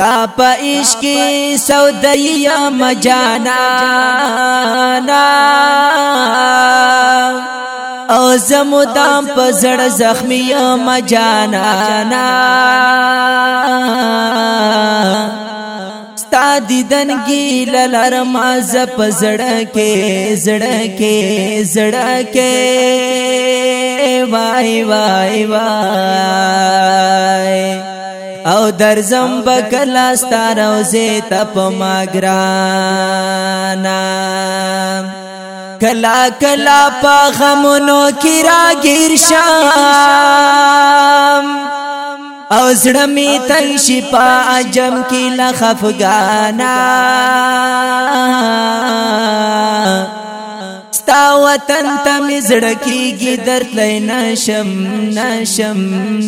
تا په عشق سودای مجانا نا او زمودام په زړه زخمی مجانا نا ستا دیدن کی للر ماز په زړه کې زړه کې زړه کې وای وای وای او درزم بکلا ستار او زه تپ ماګرانا کلا کلا پا غمونو کی را گیر شام او زڑمی تنشی پا عجم کی لخفگانا ستا وطن تم زڑکی گی درد لئی نشم نشم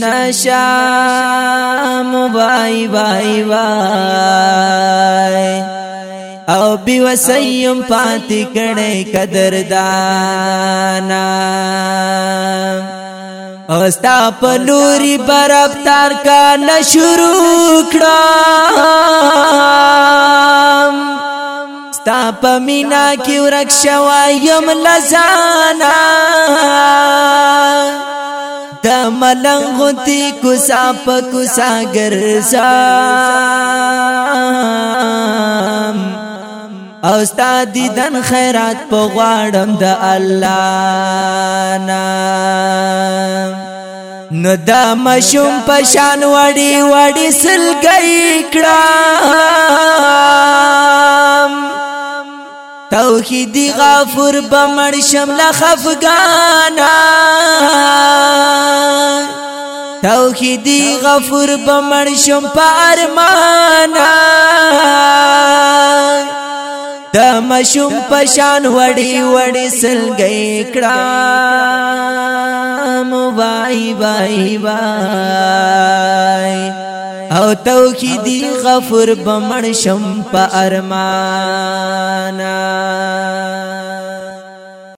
نشم غلام بای بای بای او بی وسیم پاتې کړي قدردانا اوستا په لوري برابر کا نه شروع کړم ستا په مینا کې ورک شوایم لزانا د ملنګ تی کوسا په کوسا ګرځا او استاد دیدن خیرات په غواړم د الله نا نو دا مشوم پشان وړي وړي سلګي کړه توحیدی غافر بمړ شمل خفګانا توحیدی غفور بمړ شم پارمانا د مشم پشان وړي وړي سلګي کړه موای وای وای او توحیدی غفور بمړ شم په ارمان